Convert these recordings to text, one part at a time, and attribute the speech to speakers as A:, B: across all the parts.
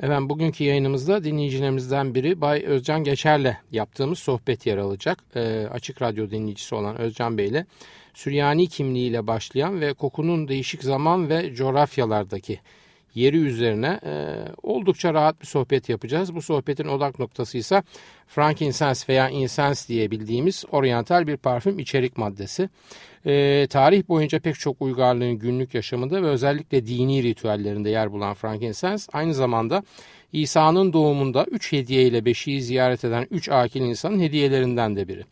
A: Efendim bugünkü yayınımızda dinleyicilerimizden biri Bay Özcan Geçer'le yaptığımız sohbet yer alacak. E, açık radyo dinleyicisi olan Özcan Bey ile Süryani kimliğiyle başlayan ve kokunun değişik zaman ve coğrafyalardaki yeri üzerine e, oldukça rahat bir sohbet yapacağız. Bu sohbetin odak noktası ise frankincense veya incense diye bildiğimiz oryantal bir parfüm içerik maddesi. E, tarih boyunca pek çok uygarlığın günlük yaşamında ve özellikle dini ritüellerinde yer bulan frankincense aynı zamanda İsa'nın doğumunda 3 hediye ile beşiği ziyaret eden 3 akil insanın hediyelerinden de biri.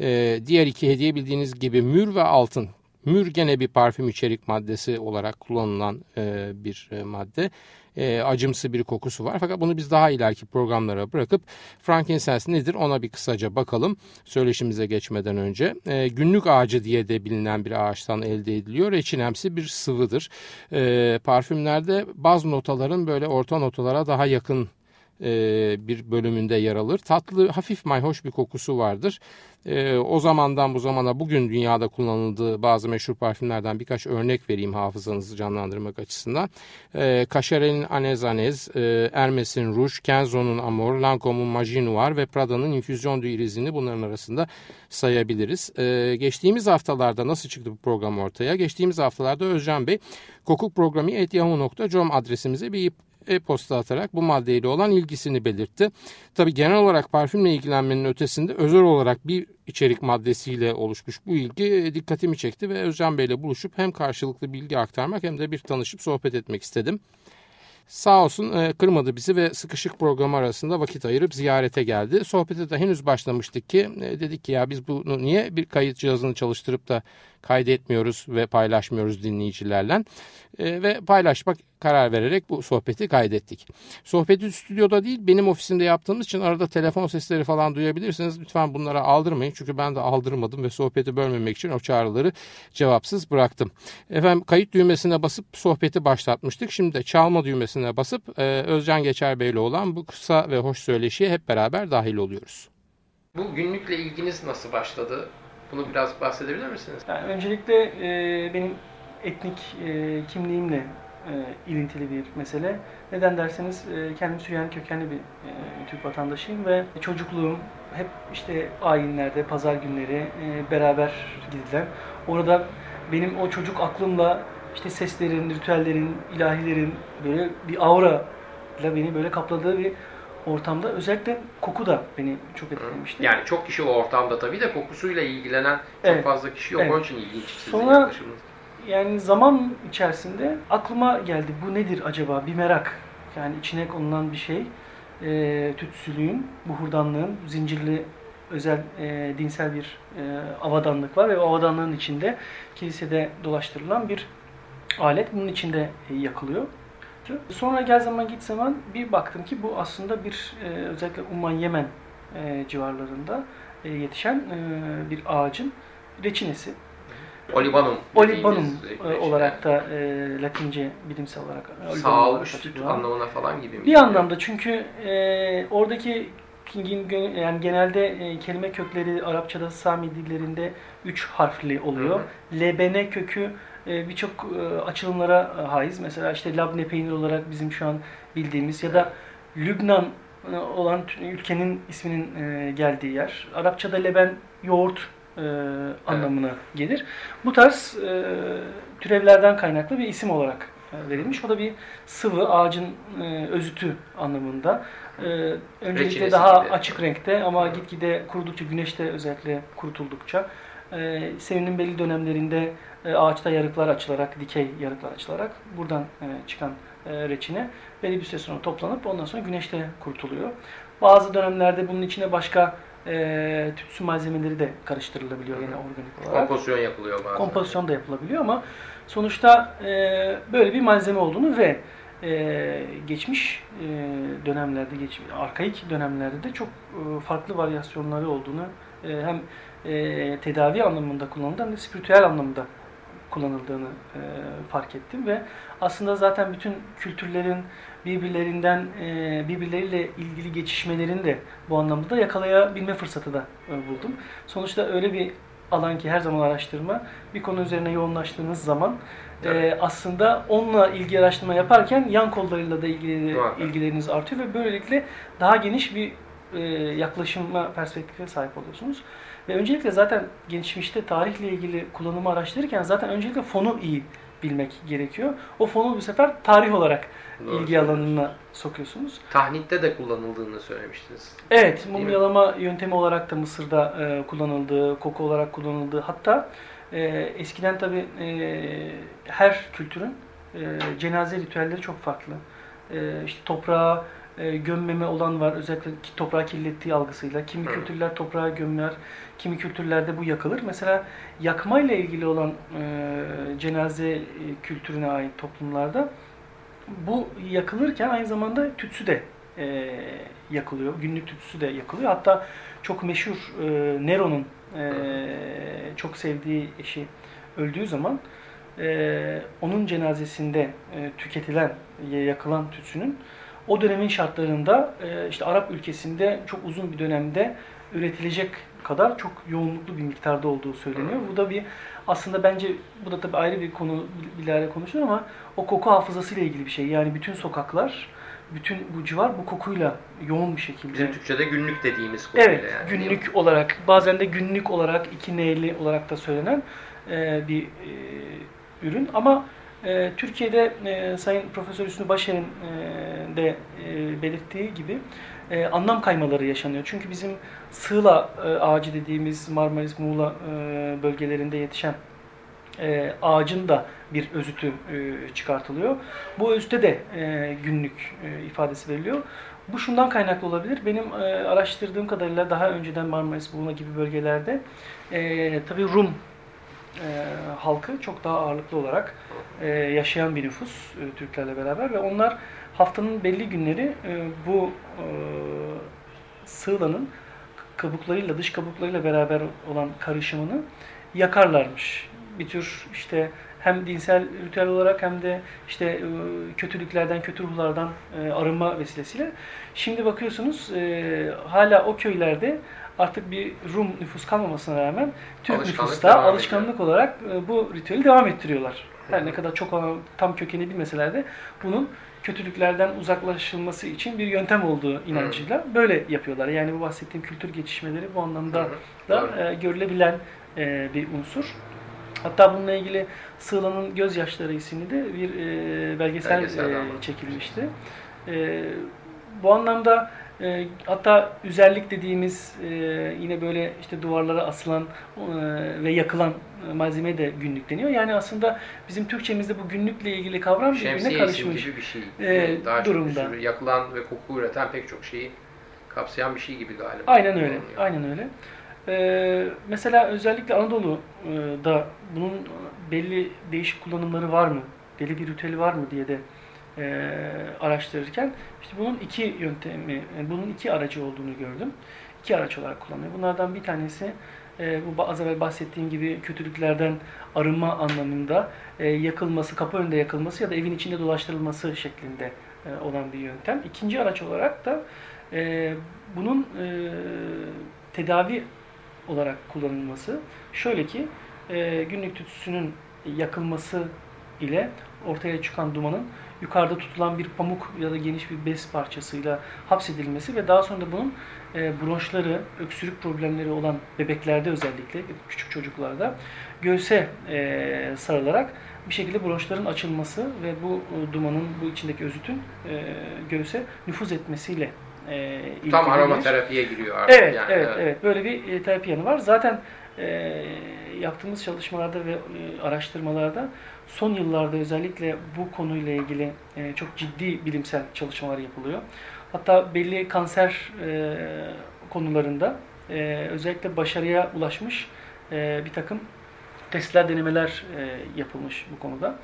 A: E, diğer iki hediye bildiğiniz gibi mür ve altın Mür gene bir parfüm içerik maddesi olarak kullanılan e, bir e, madde. E, acımsı bir kokusu var. Fakat bunu biz daha ileriki programlara bırakıp frankincense nedir ona bir kısaca bakalım. Söyleşimize geçmeden önce. E, günlük ağacı diye de bilinen bir ağaçtan elde ediliyor. Reçinemsi bir sıvıdır. E, parfümlerde baz notaların böyle orta notalara daha yakın bir bölümünde yer alır. Tatlı, hafif mayhoş bir kokusu vardır. E, o zamandan bu zamana bugün dünyada kullanıldığı bazı meşhur parfümlerden birkaç örnek vereyim hafızanızı canlandırmak açısından. E, Cacherel'in Anez Anez, e, Hermes'in Rouge, Kenzo'nun Amor, Lancome'un Magie ve Prada'nın Infusion du Iris'ini bunların arasında sayabiliriz. E, geçtiğimiz haftalarda nasıl çıktı bu program ortaya? Geçtiğimiz haftalarda Özcan Bey kokuk programı yahoo.com adresimize bir e-posta atarak bu maddeyle olan ilgisini belirtti. Tabi genel olarak parfümle ilgilenmenin ötesinde özel olarak bir içerik maddesiyle oluşmuş bu ilgi e, dikkatimi çekti ve Özcan Bey ile buluşup hem karşılıklı bilgi aktarmak hem de bir tanışıp sohbet etmek istedim. Sağ olsun e, kırmadı bizi ve sıkışık program arasında vakit ayırıp ziyarete geldi. Sohbete de henüz başlamıştık ki e, dedik ki ya biz bunu niye bir kayıt cihazını çalıştırıp da kaydetmiyoruz ve paylaşmıyoruz dinleyicilerle ve paylaşmak karar vererek bu sohbeti kaydettik. Sohbeti stüdyoda değil benim ofisimde yaptığımız için arada telefon sesleri falan duyabilirsiniz. Lütfen bunlara aldırmayın çünkü ben de aldırmadım ve sohbeti bölmemek için o çağrıları cevapsız bıraktım. Efendim kayıt düğmesine basıp sohbeti başlatmıştık. Şimdi de çalma düğmesine basıp e, Özcan Geçer Bey'le olan bu kısa ve hoş söyleşiye hep beraber dahil oluyoruz. Bu günlükle ilginiz nasıl başladı? Bunu biraz bahsedebilir misiniz?
B: Yani öncelikle e, benim etnik e, kimliğimle e, ilintili bir mesele. Neden derseniz e, kendim Süryani kökenli bir e, Türk vatandaşıyım ve çocukluğum hep işte ayinlerde, pazar günleri e, beraber gidilen. Orada benim o çocuk aklımla işte seslerin, ritüellerin, ilahilerin böyle bir aura ile beni böyle kapladığı bir ortamda özellikle koku da beni çok etkilemişti.
A: Yani çok kişi o ortamda tabii de kokusuyla ilgilenen çok evet. fazla kişi yok. Evet. Onun için ilginç
B: Sonra yani zaman içerisinde aklıma geldi bu nedir acaba bir merak. Yani içine konulan bir şey. E, tütsülüğün, buhurdanlığın, zincirli özel e, dinsel bir e, avadanlık var ve o avadanlığın içinde kilisede dolaştırılan bir alet bunun içinde e, yakılıyor. Sonra gel zaman git zaman bir baktım ki bu aslında bir e, özellikle Umman Yemen e, civarlarında e, yetişen e, bir ağacın reçinesi.
A: Olibanum.
B: Olibanum e, olarak da e, Latince bilimsel olarak.
A: Sağolmuş anlamına falan gibi mi?
B: Bir anlamda çünkü e, oradaki yani genelde e, kelime kökleri Arapçada Sami dillerinde üç harfli oluyor. Hı hı. Lebene kökü birçok e, açılımlara e, haiz. Mesela işte labne peynir olarak bizim şu an bildiğimiz ya da Lübnan olan ülkenin isminin geldiği yer. Arapçada leben yoğurt anlamına gelir. Bu tarz türevlerden kaynaklı bir isim olarak verilmiş. O da bir sıvı ağacın özütü anlamında. öncelikle Reçinesi daha gibi. açık renkte ama gitgide kurudukça, güneşte özellikle kurutuldukça e, senenin belli dönemlerinde e, ağaçta yarıklar açılarak, dikey yarıklar açılarak buradan e, çıkan e, reçine belli bir süre sonra toplanıp ondan sonra güneşte kurtuluyor. Bazı dönemlerde bunun içine başka e, tütsü malzemeleri de karıştırılabiliyor yine organik olarak.
A: Kompozisyon yapılıyor bazen.
B: Kompozisyon da yapılabiliyor ama sonuçta e, böyle bir malzeme olduğunu ve e, geçmiş e, dönemlerde, geç, arkaik dönemlerde de çok e, farklı varyasyonları olduğunu e, hem e, tedavi anlamında kullanıldı hem de spiritüel anlamda kullanıldığını e, fark ettim ve aslında zaten bütün kültürlerin birbirlerinden e, birbirleriyle ilgili geçişmelerini de bu anlamda da yakalayabilme fırsatı da e, buldum. Sonuçta öyle bir alan ki her zaman araştırma bir konu üzerine yoğunlaştığınız zaman e, aslında onunla ilgili araştırma yaparken yan kollarıyla da ilgili ilgileriniz artıyor ve böylelikle daha geniş bir e, yaklaşıma perspektife sahip oluyorsunuz. Ve öncelikle zaten geçmişte tarihle ilgili kullanımı araştırırken zaten öncelikle fonu iyi bilmek gerekiyor. O fonu bu sefer tarih olarak
A: Doğru
B: ilgi alanına sokuyorsunuz.
A: Tahnitte de kullanıldığını söylemiştiniz.
B: Evet, mumyalama yöntemi olarak da Mısır'da e, kullanıldı, koku olarak kullanıldı. Hatta e, eskiden tabii e, her kültürün e, cenaze ritüelleri çok farklı. E, işte toprağa e, gömmeme olan var, özellikle toprağı kirlettiği algısıyla. Kimi
A: Hı.
B: kültürler toprağa gömer, kimi kültürlerde bu yakılır. Mesela yakmayla ilgili olan e, cenaze e, kültürüne ait toplumlarda bu yakılırken aynı zamanda tütsü de e, yakılıyor. Günlük tütsü de yakılıyor. Hatta çok meşhur e, Nero'nun e, çok sevdiği eşi öldüğü zaman e, onun cenazesinde e, tüketilen, yakılan tütsünün o dönemin şartlarında e, işte Arap ülkesinde çok uzun bir dönemde üretilecek kadar çok yoğunluklu bir miktarda olduğu söyleniyor. Bu da bir aslında bence bu da tabii ayrı bir konu bilahare konuşulur ama o koku hafızasıyla ilgili bir şey. Yani bütün sokaklar, bütün bu civar bu kokuyla yoğun bir şekilde.
A: Bizim Türkçe'de günlük dediğimiz konuyla
B: Evet,
A: yani.
B: günlük olarak, bazen de günlük olarak, iki neyli olarak da söylenen e, bir e, ürün. Ama e, Türkiye'de e, Sayın Profesör Hüsnü Başer'in e, de e, belirttiği gibi e, anlam kaymaları yaşanıyor. Çünkü bizim sığla e, ağacı dediğimiz Marmaris, Muğla e, bölgelerinde yetişen e, ağacın da bir özütü e, çıkartılıyor. Bu özüte de e, günlük e, ifadesi veriliyor. Bu şundan kaynaklı olabilir. Benim e, araştırdığım kadarıyla daha önceden Marmaris, Muğla gibi bölgelerde e, tabii Rum e, halkı çok daha ağırlıklı olarak e, yaşayan bir nüfus e, Türklerle beraber ve onlar haftanın belli günleri e, bu e, sığlanın kabuklarıyla, dış kabuklarıyla beraber olan karışımını yakarlarmış. Bir tür işte hem dinsel ritüel olarak hem de işte e, kötülüklerden, kötü ruhlardan e, arınma vesilesiyle. Şimdi bakıyorsunuz e, hala o köylerde artık bir Rum nüfus kalmamasına rağmen Türk
A: Alışkanlık
B: nüfusta alışkanlık olarak e, bu ritüeli devam ettiriyorlar. Her ne kadar çok olan, tam kökeni bilmeseler de bunun kötülüklerden uzaklaşılması için bir yöntem olduğu inancıyla böyle yapıyorlar. Yani bu bahsettiğim kültür geçişmeleri bu anlamda
A: Hı
B: da e, görülebilen e, bir unsur. Hatta bununla ilgili Sığla'nın Gözyaşları isimli de bir e, belgesel
A: Belgeselden
B: e, çekilmişti. E, bu anlamda e, hatta üzerlik dediğimiz e, yine böyle işte duvarlara asılan e, ve yakılan malzeme de günlük deniyor. Yani aslında bizim Türkçemizde bu günlükle ilgili kavram birbirine karışmış.
A: gibi bir şey.
B: e,
A: daha
B: durumda.
A: sürü yakılan ve koku üreten pek çok şeyi kapsayan bir şey gibi galiba.
B: Aynen öyle.
A: Kullanılıyor.
B: Aynen öyle. Ee, mesela özellikle Anadolu'da bunun belli değişik kullanımları var mı? Belli bir ritüeli var mı diye de e, araştırırken işte bunun iki yöntemi, yani bunun iki aracı olduğunu gördüm. İki araç olarak kullanılıyor. Bunlardan bir tanesi e, bu az evvel bahsettiğim gibi kötülüklerden arınma anlamında e, yakılması, kapı önünde yakılması ya da evin içinde dolaştırılması şeklinde e, olan bir yöntem. İkinci araç olarak da e, bunun e, tedavi olarak kullanılması şöyle ki e, günlük tütsünün yakılması ile ortaya çıkan dumanın yukarıda tutulan bir pamuk ya da geniş bir bez parçasıyla hapsedilmesi ve daha sonra da bunun e, bronşları, öksürük problemleri olan bebeklerde özellikle küçük çocuklarda göğse e, sarılarak bir şekilde bronşların açılması ve bu e, dumanın, bu içindeki özütün e, göğse nüfuz etmesiyle e,
A: Tam aromaterapiye giriyor artık.
B: Evet,
A: yani.
B: evet, evet. Böyle bir e, terapi yanı var. Zaten e, yaptığımız çalışmalarda ve e, araştırmalarda son yıllarda özellikle bu konuyla ilgili e, çok ciddi bilimsel çalışmalar yapılıyor. Hatta belli kanser e, konularında e, özellikle başarıya ulaşmış e, bir takım testler, denemeler e, yapılmış bu konuda.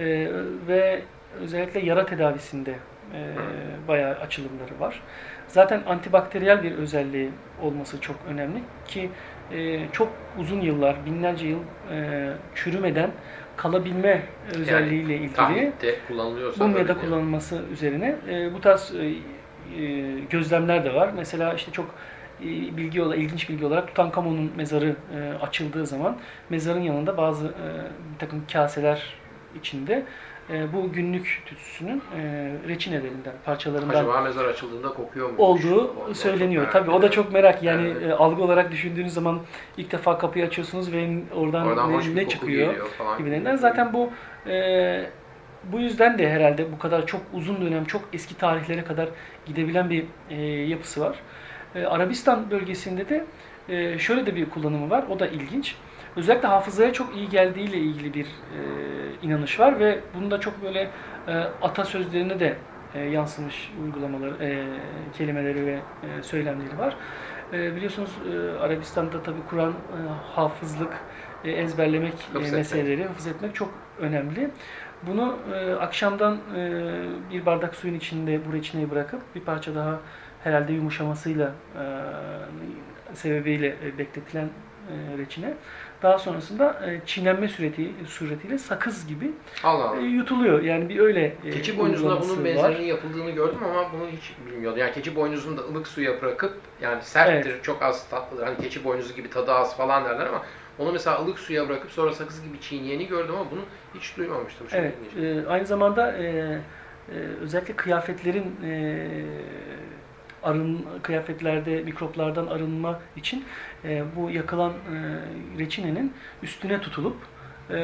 B: E, ve özellikle yara tedavisinde e, bayağı açılımları var. Zaten antibakteriyel bir özelliği olması çok önemli ki e, çok uzun yıllar, binlerce yıl e, çürümeden kalabilme özelliğiyle ilgili mumyada
A: böyle diyor.
B: kullanılması üzerine e, bu tarz e, e, gözlemler de var. Mesela işte çok e, bilgi olarak, ilginç bilgi olarak Tutankamon'un mezarı e, açıldığı zaman mezarın yanında bazı e, bir takım kaseler içinde e, bu günlük tütsüsünün e, reçinelerinden, parçalarından
A: Acaba mezar açıldığında kokuyor mu?
B: olduğu söyleniyor. Tabii o da çok merak. Yani
A: Evet.
B: e, algı olarak düşündüğünüz zaman ilk defa kapıyı açıyorsunuz ve oradan,
A: Oradan
B: ne, ne çıkıyor gibilerinden. Zaten bu e, bu yüzden de herhalde bu kadar çok uzun dönem, çok eski tarihlere kadar gidebilen bir e, yapısı var. E, Arabistan bölgesinde de e, şöyle de bir kullanımı var. O da ilginç. Özellikle hafızaya çok iyi geldiğiyle ilgili bir e, inanış var ve bunda çok böyle e, atasözlerine de e, yansımış uygulamaları, e, kelimeleri ve e, söylemleri var. E, biliyorsunuz e, Arabistan'da tabi Kur'an, e, hafızlık, e, ezberlemek e, meseleleri, hafız etmek çok önemli. Bunu e, akşamdan e, bir bardak suyun içinde bu reçineyi bırakıp bir parça daha herhalde yumuşamasıyla e, sebebiyle e, bekletilen e, reçine daha sonrasında e, çiğnenme sureti, suretiyle sakız gibi
A: Allah
B: e,
A: Allah.
B: yutuluyor. Yani bir öyle e,
A: Keçi boynuzunda bunun benzerinin yapıldığını gördüm ama bunu hiç bilmiyordum. Yani keçi boynuzunu da ılık suya bırakıp yani serttir, çok az tatlıdır. Hani keçi boynuzu gibi tadı az falan derler ama onu mesela ılık suya bırakıp sonra sakız gibi çiğneyeni gördüm ama bunu hiç duymamıştım.
B: Evet. e, aynı zamanda e, e, özellikle kıyafetlerin e, arın kıyafetlerde mikroplardan arınma için e, bu yakılan e, reçinenin üstüne tutulup e,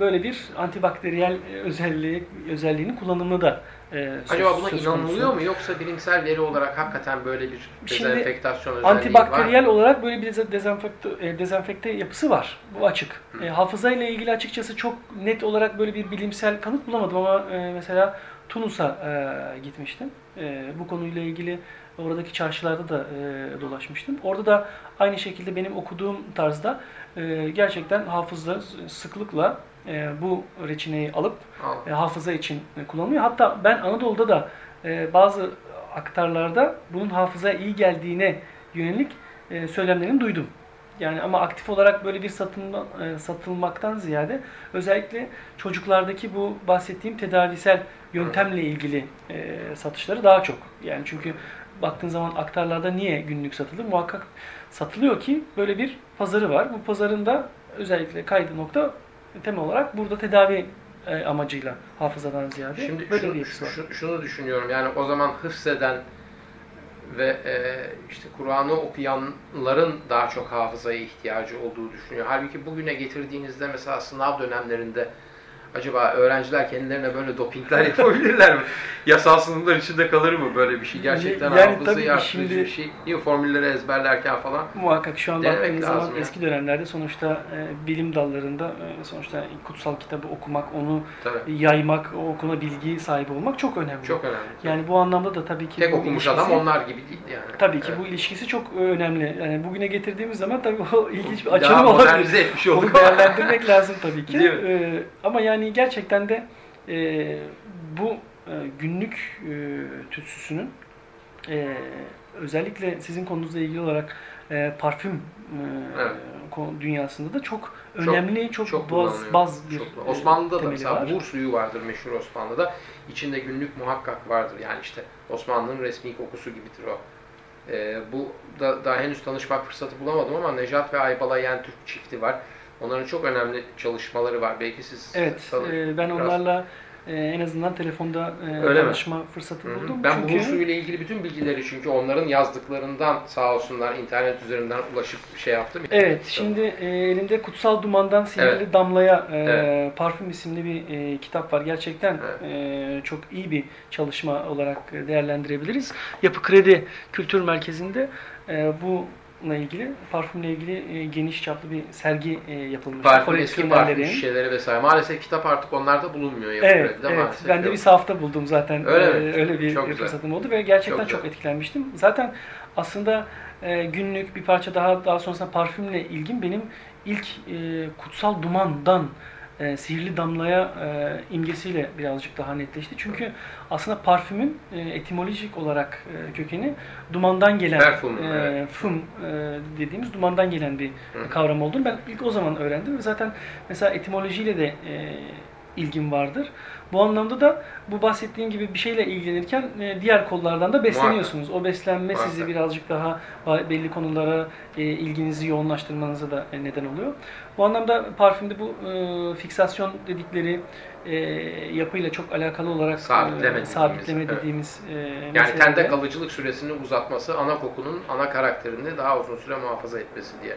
B: böyle bir antibakteriyel özelliği özelliğinin kullanımı da e,
A: Acaba buna inanılıyor mu yoksa bilimsel veri olarak hakikaten böyle bir
B: Şimdi
A: dezenfektasyon özelliği var
B: Antibakteriyel
A: mı?
B: olarak böyle bir deze- dezenfekte, e, dezenfekte yapısı var. Bu açık. E, hafıza ile ilgili açıkçası çok net olarak böyle bir bilimsel kanıt bulamadım ama e, mesela Tunus'a e, gitmiştim. E, bu konuyla ilgili oradaki çarşılarda da e, dolaşmıştım. Orada da aynı şekilde benim okuduğum tarzda e, gerçekten hafızlar sıklıkla e, bu reçineyi alıp e, hafıza için kullanılıyor. Hatta ben Anadolu'da da e, bazı aktarlarda bunun hafızaya iyi geldiğine yönelik e, söylemlerini duydum. Yani ama aktif olarak böyle bir satılma, e, satılmaktan ziyade özellikle çocuklardaki bu bahsettiğim tedavisel yöntemle ilgili e, satışları daha çok. Yani çünkü baktığın zaman aktarlarda niye günlük satılır? Muhakkak satılıyor ki böyle bir pazarı var. Bu pazarın da özellikle kaydı nokta temel olarak burada tedavi e, amacıyla hafızadan ziyade
A: Şimdi
B: böyle
A: şunu,
B: bir yapısı var.
A: şu- şunu düşünüyorum yani o zaman hıfzeden ve e, işte Kur'an'ı okuyanların daha çok hafızaya ihtiyacı olduğu düşünüyor. Halbuki bugüne getirdiğinizde mesela sınav dönemlerinde acaba öğrenciler kendilerine böyle dopingler yapabilirler mi? Yasal sınırlar içinde kalır mı böyle bir şey? Gerçekten
B: Yani tabii
A: hafızayı
B: şimdi-
A: bir şey. Niye formülleri ezberlerken falan?
B: Muhakkak şu an
A: lazım
B: zaman
A: ya.
B: eski dönemlerde sonuçta e, bilim dallarında e, sonuçta kutsal kitabı okumak, onu
A: Tabii.
B: yaymak, o okuna bilgi sahibi olmak çok önemli.
A: Çok önemli.
B: Yani bu anlamda da tabii ki
A: Tek okumuş
B: ilişkisi-
A: adam onlar gibi değil yani.
B: Tabii ki
A: Evet.
B: bu ilişkisi çok e, önemli. Yani bugüne getirdiğimiz zaman tabii o ilginç bir
A: Daha
B: açılım olabilir.
A: modernize etmiş
B: Onu
A: olduk.
B: değerlendirmek lazım tabii ki. Ee, ama yani gerçekten de e, bu e, günlük e, tütsüsünün e, özellikle sizin konunuzla ilgili olarak e, parfüm e,
A: Evet.
B: dünyasında da çok
A: Çok-
B: önemli, çok,
A: Çok
B: baz,
A: kullanılıyor.
B: baz bir
A: Çok-
B: e,
A: Osmanlı'da da mesela
B: var.
A: buhur suyu vardır meşhur Osmanlı'da. İçinde günlük muhakkak vardır. Yani işte Osmanlı'nın resmi kokusu gibidir o. Ee, bu da daha henüz tanışmak fırsatı bulamadım ama Nejat ve Aybala Yen Türk çifti var. Onların çok önemli çalışmaları var. Belki siz
B: Evet, e, ben onlarla e, en azından telefonda e,
A: Öyle mi?
B: tanışma fırsatı
A: Hı hı.
B: buldum.
A: Ben
B: Çünkü...
A: suyu ile ilgili bütün bilgileri çünkü onların yazdıklarından sağ olsunlar internet üzerinden ulaşıp şey yaptım.
B: Evet, şimdi e, elimde Kutsal Dumandan Sinirli
A: Evet.
B: Damlaya e,
A: Evet.
B: Parfüm isimli bir e, kitap var. Gerçekten e, çok iyi bir çalışma olarak e, değerlendirebiliriz. Yapı Kredi Kültür Merkezi'nde e, bununla ilgili, parfümle ilgili e, geniş çaplı bir sergi e, yapılmış.
A: Parfüm, eski parfüm şişeleri vesaire. Maalesef kitap artık onlarda bulunmuyor.
B: Evet, evet.
A: maalesef
B: Ben de bir sahafta buldum zaten.
A: Öyle
B: Ee,
A: mi?
B: Öyle bir
A: Çok güzel.
B: fırsatım oldu ve gerçekten
A: Çok
B: çok,
A: güzel.
B: etkilenmiştim. Zaten aslında e, günlük bir parça daha daha sonrasında parfümle ilgim benim ilk e, kutsal dumandan e, sihirli damlaya e, imgesiyle birazcık daha netleşti. Çünkü aslında parfümün e, etimolojik olarak e, kökeni dumandan gelen
A: Perfum,
B: e,
A: evet.
B: fum e, dediğimiz dumandan gelen bir
A: Hı.
B: kavram olduğunu ben ilk o zaman öğrendim ve zaten mesela etimolojiyle de e, ilgim vardır. Bu anlamda da bu bahsettiğim gibi bir şeyle ilgilenirken e, diğer kollardan da besleniyorsunuz. O beslenme sizi
A: Muhakkak.
B: birazcık daha ba- belli konulara e, ilginizi yoğunlaştırmanıza da e, neden oluyor. Bu anlamda parfümde bu e, fiksasyon dedikleri e, yapıyla çok alakalı olarak
A: Sabitleme
B: e,
A: dediğimiz,
B: sabitleme
A: evet.
B: dediğimiz e,
A: Yani tende kalıcılık süresini uzatması ana kokunun ana karakterini daha uzun süre muhafaza etmesi diye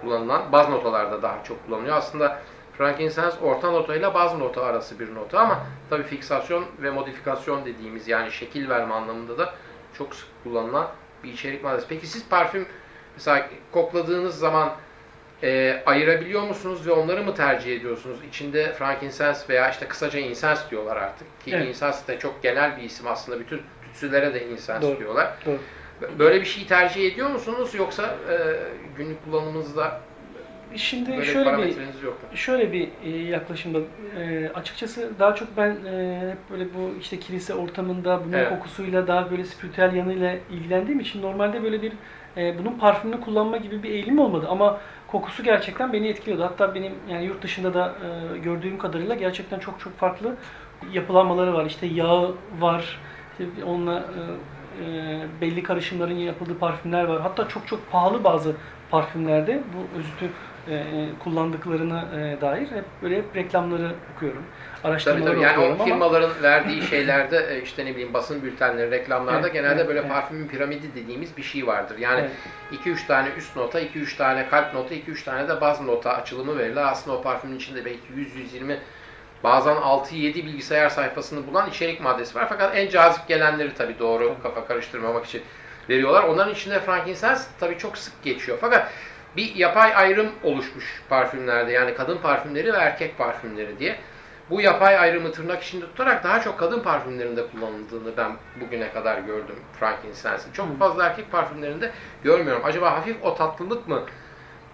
A: kullanılan baz notalarda daha çok kullanılıyor. Aslında frankincense orta nota ile baz nota arası bir nota ama tabii fiksasyon ve modifikasyon dediğimiz yani şekil verme anlamında da çok sık kullanılan bir içerik maddesi. Peki siz parfüm mesela kokladığınız zaman e, ayırabiliyor musunuz ve onları mı tercih ediyorsunuz? İçinde frankincense veya işte kısaca incense diyorlar artık. Ki
B: Evet.
A: incense de çok genel bir isim aslında. Bütün tütsülere de incense
B: Doğru.
A: diyorlar.
B: Doğru.
A: Böyle bir şey tercih ediyor musunuz yoksa e, günlük kullanımınızda
B: Şimdi
A: böyle
B: şöyle bir
A: yok?
B: Şöyle bir e, yaklaşımda e, açıkçası daha çok ben e, hep böyle bu işte kilise ortamında bunun
A: Evet.
B: kokusuyla daha böyle spiritüel yanıyla ilgilendiğim için normalde böyle bir e, bunun parfümünü kullanma gibi bir eğilim olmadı ama kokusu gerçekten beni etkiliyordu. Hatta benim yani yurt dışında da e, gördüğüm kadarıyla gerçekten çok çok farklı yapılanmaları var. İşte yağı var. İşte onunla e, e, belli karışımların yapıldığı parfümler var. Hatta çok çok pahalı bazı parfümlerde bu özütü e, kullandıklarına e, dair hep böyle hep reklamları okuyorum.
A: Tabii
B: Araştırmaları
A: tabii. Yani
B: okuyorum
A: o
B: ama
A: firmaların verdiği şeylerde e, işte ne bileyim basın bültenleri, reklamlarda
B: Evet,
A: genelde
B: evet,
A: böyle
B: evet.
A: parfümün piramidi dediğimiz bir şey vardır. Yani
B: Evet.
A: 2-3 tane üst nota, 2-3 tane kalp nota, 2-3 tane de baz nota açılımı verirler. Aslında o parfümün içinde belki 100-120 bazen 6-7 bilgisayar sayfasını bulan içerik maddesi var. Fakat en cazip gelenleri tabii doğru kafa karıştırmamak için veriyorlar. Onların içinde frankincense tabii çok sık geçiyor. Fakat bir yapay ayrım oluşmuş parfümlerde. Yani kadın parfümleri ve erkek parfümleri diye. Bu yapay ayrımı tırnak içinde tutarak daha çok kadın parfümlerinde kullanıldığını ben bugüne kadar gördüm frankincense'in. Çok
B: Hı.
A: fazla erkek parfümlerinde görmüyorum. Acaba hafif o tatlılık mı?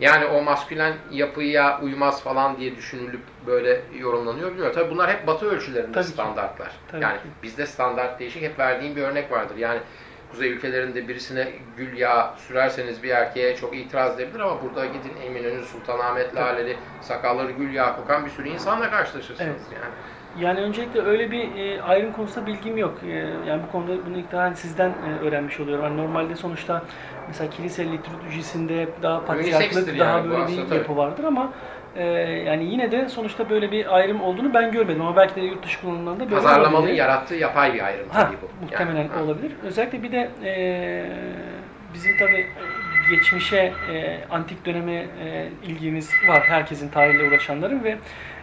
A: Yani o maskülen yapıya uymaz falan diye düşünülüp böyle yorumlanıyor bilmiyorum. Tabii bunlar hep batı ölçülerinde
B: Tabii ki.
A: standartlar.
B: Tabii
A: yani
B: ki.
A: bizde standart değişik. Hep verdiğim bir örnek vardır. Yani kuzey ülkelerinde birisine gül yağı sürerseniz bir erkeğe çok itiraz edebilir ama burada gidin Eminönü, Sultanahmet, Laleli, sakalları gül yağı kokan bir sürü insanla karşılaşırsınız
B: Evet.
A: yani.
B: Yani öncelikle öyle bir e, ayrım konusunda bilgim yok. E, yani bu konuda bunu ilk daha hani sizden e, öğrenmiş oluyorum. Hani normalde sonuçta mesela kilise liturjisinde daha
A: Uniseks'tir
B: daha
A: yani
B: böyle
A: aslında,
B: bir
A: tabii.
B: yapı vardır ama e, yani yine de sonuçta böyle bir ayrım olduğunu ben görmedim ama belki de yurt dışı kullanımlarında böyle
A: Pazarlamanın
B: olabilir.
A: yarattığı yapay bir ayrım
B: Ha,
A: tabii bu.
B: muhtemelen
A: Yani, ha.
B: olabilir. Özellikle bir de e, bizim tabii geçmişe, e, antik döneme e, ilgimiz var herkesin tarihle uğraşanların ve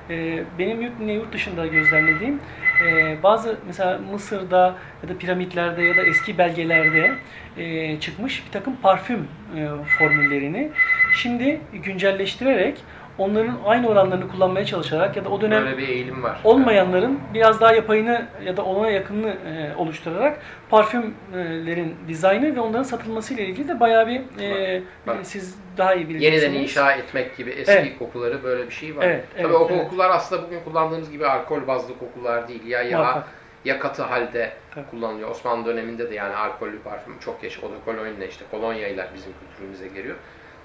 B: e, benim yurt, yurt dışında gözlemlediğim e, bazı mesela Mısır'da ya da piramitlerde ya da eski belgelerde e, çıkmış bir takım parfüm e, formüllerini şimdi güncelleştirerek onların aynı oranlarını kullanmaya çalışarak ya da o dönem
A: Böyle bir eğilim var.
B: olmayanların biraz daha yapayını ya da ona yakınını e, oluşturarak parfümlerin dizaynı ve onların satılması ile ilgili de bayağı bir e,
A: Bak.
B: siz daha iyi bileceksiniz.
A: Yeniden inşa etmek gibi eski
B: Evet.
A: kokuları böyle bir şey var.
B: Evet,
A: Tabii
B: evet,
A: o
B: evet.
A: kokular aslında bugün kullandığımız gibi alkol bazlı kokular değil. Ya yağ
B: Muhakkak.
A: ya katı halde
B: Tabii.
A: kullanılıyor. Osmanlı döneminde de yani alkollü parfüm çok geç. O da kolonya işte kolonya ile bizim kültürümüze geliyor.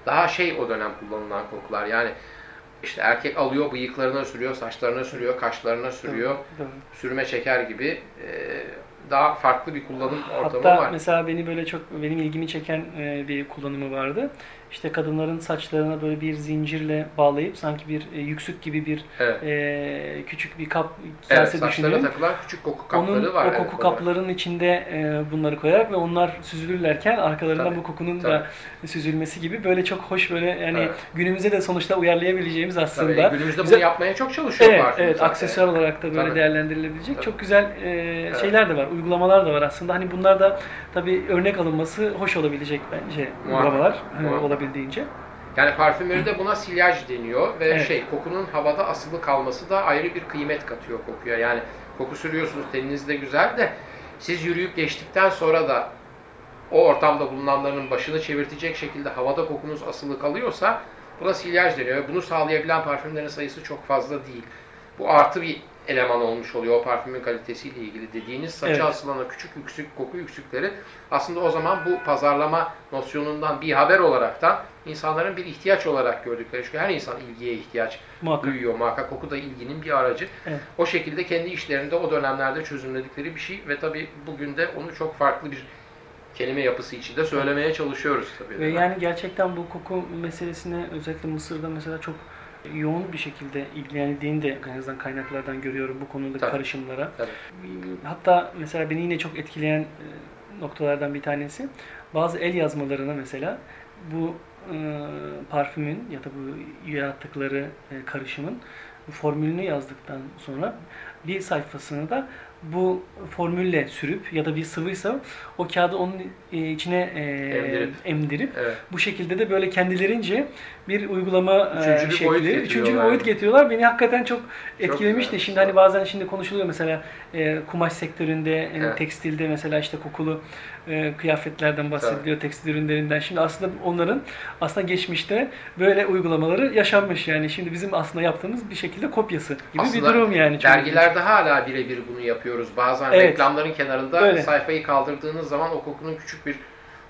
A: Daha şey o dönem kullanılan kokular yani işte erkek alıyor bıyıklarına sürüyor, saçlarına sürüyor, kaşlarına sürüyor.
B: Doğru.
A: Sürme çeker gibi e, daha farklı bir kullanım ortamı
B: Hatta
A: var.
B: mesela beni böyle çok benim ilgimi çeken e, bir kullanımı vardı. İşte kadınların saçlarına böyle bir zincirle bağlayıp sanki bir e, yüksük gibi bir
A: Evet.
B: e, küçük bir kap
A: Evet,
B: kase
A: saçlara
B: düşünün.
A: takılan küçük koku kapları
B: Onun
A: var.
B: o
A: evet,
B: koku
A: onlar.
B: kaplarının içinde e, bunları koyarak ve onlar süzülürlerken arkalarından
A: Tabii,
B: bu kokunun
A: tabii.
B: da süzülmesi gibi böyle çok hoş böyle yani
A: Evet.
B: günümüze de sonuçta uyarlayabileceğimiz
A: Tabii,
B: aslında.
A: günümüzde
B: Bize-
A: bunu yapmaya çok çalışıyor
B: Evet, evet
A: zaten.
B: aksesuar olarak da böyle
A: Tabii.
B: değerlendirilebilecek
A: Tabii.
B: çok güzel e, şeyler de var, uygulamalar da var aslında. Hani bunlar da tabii örnek alınması hoş olabilecek bence
A: Muhakkak,
B: uygulamalar e,
A: muhakkak.
B: Olabildiğince.
A: Yani parfümeride buna silyaj deniyor ve
B: Evet.
A: şey kokunun havada asılı kalması da ayrı bir kıymet katıyor kokuya. Yani koku sürüyorsunuz teninizde güzel de siz yürüyüp geçtikten sonra da o ortamda bulunanların başını çevirtecek şekilde havada kokunuz asılı kalıyorsa Buna silyaj deniyor. Bunu sağlayabilen parfümlerin sayısı çok fazla değil. Bu artı bir eleman olmuş oluyor o parfümün kalitesiyle ilgili dediğiniz saça
B: Evet.
A: asılan küçük yüksük koku yüksükleri aslında o zaman bu pazarlama nosyonundan bir haber olarak da insanların bir ihtiyaç olarak gördükleri çünkü her insan ilgiye ihtiyaç
B: Muhakkak.
A: duyuyor muhakkak koku da ilginin bir aracı.
B: Evet.
A: O şekilde kendi işlerinde o dönemlerde çözümledikleri bir şey ve tabii bugün de onu çok farklı bir kelime yapısı içinde söylemeye çalışıyoruz tabii.
B: Yani gerçekten bu koku meselesine özellikle Mısır'da mesela çok yoğun bir şekilde ilgilenildiğini de en azından kaynaklardan görüyorum bu konudaki
A: Tabii.
B: karışımlara.
A: Tabii.
B: Hatta mesela beni yine çok etkileyen e, noktalardan bir tanesi bazı el yazmalarına mesela bu e, parfümün ya da bu yarattıkları e, karışımın formülünü yazdıktan sonra bir sayfasını da bu formülle sürüp ya da bir sıvıysa o kağıdı onun e, içine e,
A: Emdirip.
B: emdirip
A: Evet.
B: bu şekilde de böyle kendilerince bir uygulama e,
A: Üçüncü bir
B: şekli,
A: boyut
B: üçüncü bir boyut getiriyorlar. Beni hakikaten çok etkilemişti.
A: güzel.
B: Şimdi hani bazen şimdi konuşuluyor mesela e, kumaş sektöründe, e,
A: Evet.
B: tekstilde mesela işte kokulu e, kıyafetlerden bahsediliyor, tekstil ürünlerinden. Şimdi aslında onların aslında geçmişte böyle uygulamaları yaşanmış yani. Şimdi bizim aslında yaptığımız bir şekilde kopyası gibi
A: Aslında
B: bir durum yani. Çok
A: Dergilerde hala birebir bunu yapıyoruz. Bazen
B: Evet.
A: reklamların kenarında
B: Öyle.
A: sayfayı kaldırdığınız zaman o kokunun küçük bir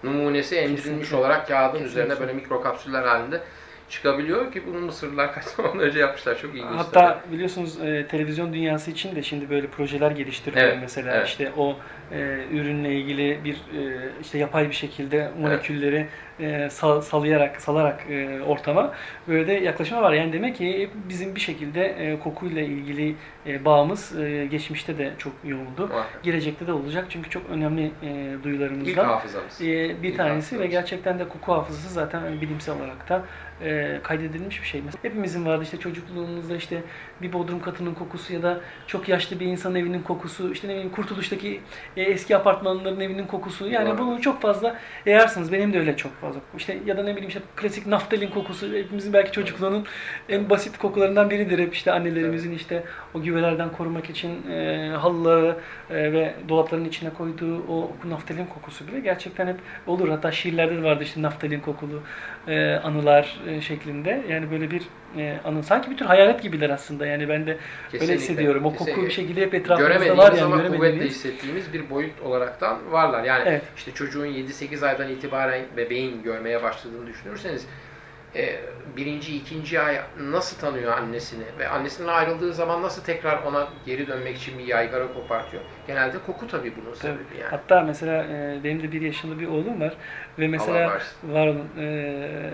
A: numunesi emdirilmiş olarak kağıdın üzerine
B: Kesinlikle.
A: böyle mikro kapsüller halinde çıkabiliyor ki bunu Mısırlılar kaç zaman önce yapmışlar. Çok ilginç.
B: Hatta biliyorsunuz e, televizyon dünyası için de şimdi böyle projeler geliştiriliyor
A: Evet,
B: mesela
A: evet.
B: işte o e, ürünle ilgili bir e, işte yapay bir şekilde molekülleri e, sal- salayarak salarak e, ortama böyle de yaklaşma var. Yani demek ki bizim bir şekilde e, kokuyla ilgili e, bağımız e, geçmişte de çok yoğundu.
A: Muhakkak.
B: Gelecekte de olacak çünkü çok önemli e,
A: İlk
B: duyularımızdan
A: hafızamız.
B: e, bir
A: İlk
B: tanesi
A: hafızamız.
B: ve gerçekten de koku hafızası zaten bilimsel olarak da e, kaydedilmiş bir şey. Mesela hepimizin vardı işte çocukluğumuzda işte bir bodrum katının kokusu ya da çok yaşlı bir insanın evinin kokusu, işte ne bileyim Kurtuluş'taki e, eski apartmanların evinin kokusu. Yani
A: Doğru.
B: bunu çok fazla yayarsınız. Benim de öyle çok fazla. İşte ya da ne bileyim işte klasik naftalin kokusu. Hepimizin belki çocukluğunun en basit kokularından biridir. Hep işte annelerimizin işte o güvelerden korumak için e, halıları e, ve dolapların içine koyduğu o naftalin kokusu bile gerçekten hep olur. Hatta şiirlerde de vardı işte naftalin kokulu e, anılar e, şeklinde. Yani böyle bir e, anı. Sanki bir tür hayalet gibiler aslında. Yani ben de öyle
A: Kesinlikle,
B: hissediyorum. O koku
A: kesinlikle.
B: bir şekilde hep etrafımızda var yani.
A: ama kuvvetle hissettiğimiz bir boyut olaraktan varlar. Yani
B: Evet.
A: işte çocuğun 7-8 aydan itibaren bebeğin görmeye başladığını düşünürseniz e, birinci, ikinci ay nasıl tanıyor annesini ve annesinden ayrıldığı zaman nasıl tekrar ona geri dönmek için bir yaygara kopartıyor. Genelde koku tabii bunun sebebi yani.
B: Hatta mesela e, benim de bir yaşında bir oğlum var ve mesela var olun, e,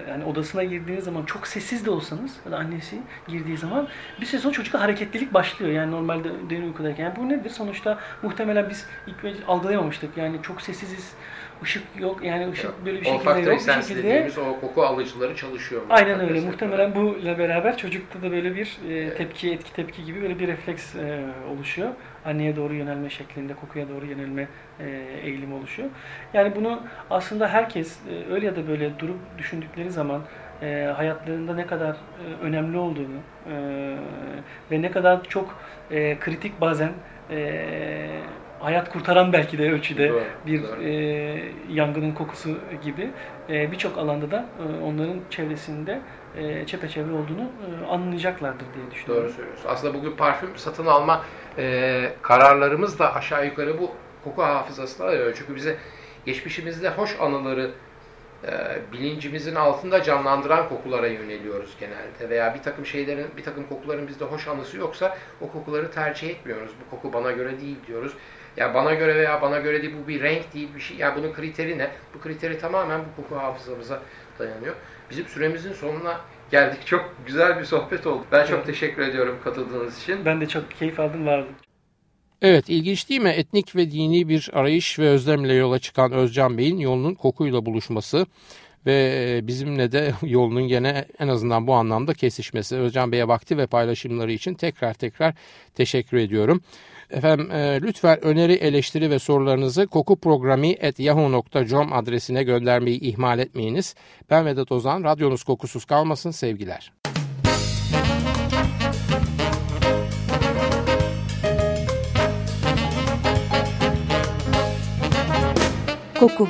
B: yani odasına girdiğiniz zaman çok sessiz de olsanız ya da annesi girdiği zaman bir süre sonra çocukta hareketlilik başlıyor. Yani normalde derin uykudayken. Yani bu nedir? Sonuçta muhtemelen biz ilk algılayamamıştık. Yani çok sessiziz. ışık yok. Yani ışık böyle bir şekilde yok. Bir şekilde
A: dediğimiz o koku alıcıları çalışıyor.
B: Aynen öyle.
A: mesela.
B: Muhtemelen bu ile beraber çocukta da böyle bir e, tepki, etki tepki gibi böyle bir refleks e, oluşuyor. Anneye doğru yönelme şeklinde, kokuya doğru yönelme e, eğilimi oluşuyor. Yani bunu aslında herkes e, öyle ya da böyle durup düşündükleri zaman e, hayatlarında ne kadar önemli olduğunu ve ne kadar çok kritik bazen hayat kurtaran belki de ölçüde
A: Doğru,
B: bir
A: doğru.
B: e, yangının kokusu gibi e, birçok alanda da e, onların çevresinde e, çepeçevre olduğunu e, anlayacaklardır diye düşünüyorum.
A: Doğru söylüyorsun. Aslında bugün parfüm satın alma e, kararlarımız da aşağı yukarı bu koku hafızasına dayanıyor. Çünkü bize geçmişimizde hoş anıları e, bilincimizin altında canlandıran kokulara yöneliyoruz genelde. Veya bir takım şeylerin, bir takım kokuların bizde hoş anısı yoksa o kokuları tercih etmiyoruz. Bu koku bana göre değil diyoruz. Ya bana göre veya bana göre değil bu bir renk değil bir şey. Yani bunun kriteri ne? Bu kriteri tamamen bu koku hafızamıza dayanıyor. Bizim süremizin sonuna geldik. Çok güzel bir sohbet oldu. Ben çok
B: Evet.
A: teşekkür ediyorum katıldığınız için.
B: Ben de çok keyif aldım, vardım.
C: Evet ilginç değil mi? Etnik ve dini bir arayış ve özlemle yola çıkan Özcan Bey'in yolunun kokuyla buluşması ve bizimle de yolunun gene en azından bu anlamda kesişmesi. Özcan Bey'e vakti ve paylaşımları için tekrar tekrar teşekkür ediyorum. Efendim e, lütfen öneri, eleştiri ve sorularınızı kokuprogrami.yahoo.com adresine göndermeyi ihmal etmeyiniz. Ben Vedat Ozan, radyonuz kokusuz kalmasın sevgiler.
D: Koku